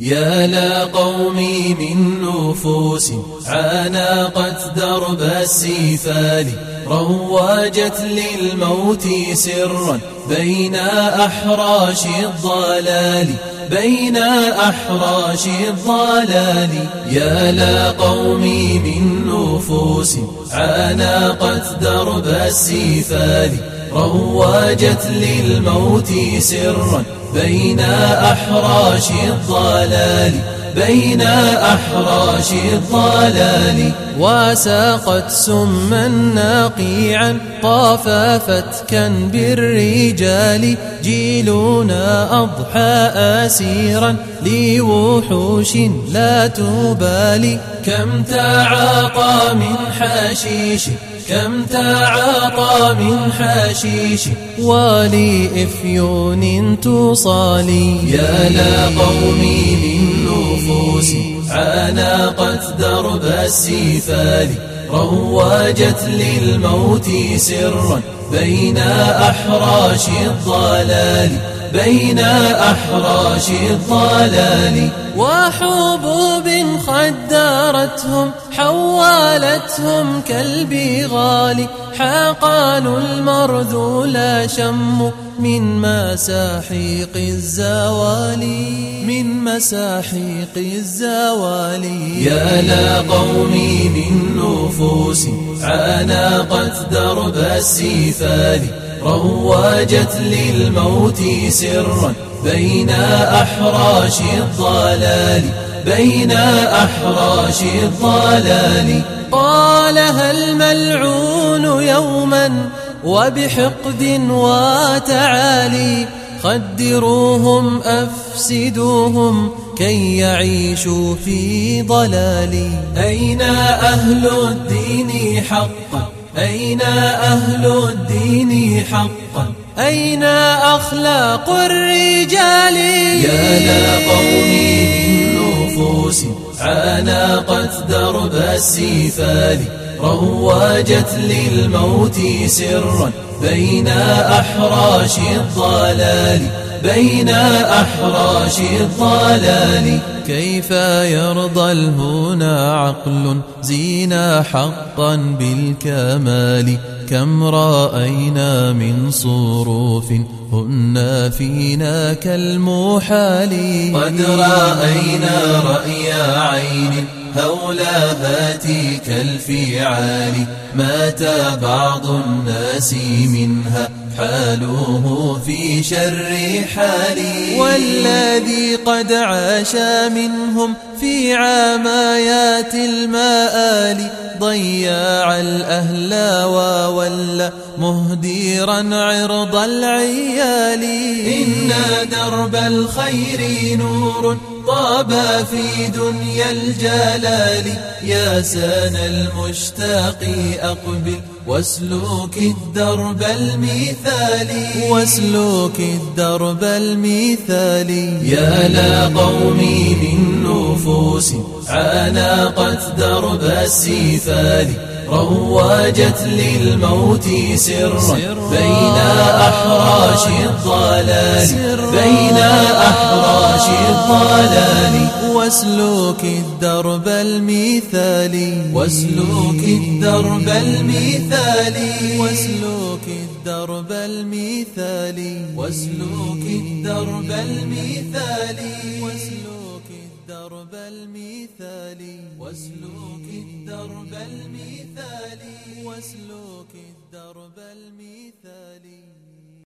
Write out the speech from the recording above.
يا لا قومي من نفوس عانقت درب السفال رواجت للموت سرا بين أحراش الضلال بين أحراش الضلال. يا لا قومي من نفوس عانقت درب السفال رواجت للموت سرا بين أحراش الضلال بين أحراش الضلال. وساقت سما نقيعا طاف فتكا بالرجال. جيلنا أضحى أسيرا لوحوش لا تبالي. كم تعاطى من حشيش كم تعاطى من حشيش ولإفيون تصالي. يا لا قومي من نفوس عانقت درب السفال. رواجت للموت سرا بين أحراش الضلال. بين أحراش الضلال وحبوب خدرتهم حوالتهم كالبغال. حقان المرذول شم من مساحيق الزوال. من مساحيق الزوال. يا لا قومي من نفوس عانقت درب السفال. رواجت للموت سرا بين أحراش الضلال بين أحراش الضلال. قالها الملعون يوما وبحقد وتعالي؟ خدروهم أفسدوهم كي يعيشوا في ضلال أين أهل الدين حقا؟ أين أهل الدين حقا؟ أين أخلاق الرجال؟ يا لا قومي من نفوس عانقت درب السفال. رواجت للموت سرا بين أحراش الضلال. بين أحراش الضلال. كيف يرضى الهنا عقل زينا حقا بالكمال؟ كم رأينا من صروف هن فينا كالمحال. قد رأينا رأي عين هولافات كالفعال. مات بعض الناس منها حالوه في شر حالي. والذي قد عاش منهم في عمايات المآل ضياع الأهل وولى مهديرا عرض العيال. إن درب الخير نور طاب في دنيا الجلال. يا سان المشتاق أقبل واسلوك الدرب المثالي. واسلوك الدرب المثالي. يا لا قومي من نفوس عانقت درب السفال رواجت للموت سرا. بين أحراش الضلال بين أحراش الضلال. واسلوك الدرب المثالي واسلوك الدرب المثالي واسلوك الدرب المثالي واسلوك الدرب المثالي واسلوك الدرب المثالي واسلوك الدرب المثالي واسلوك الدرب المثالي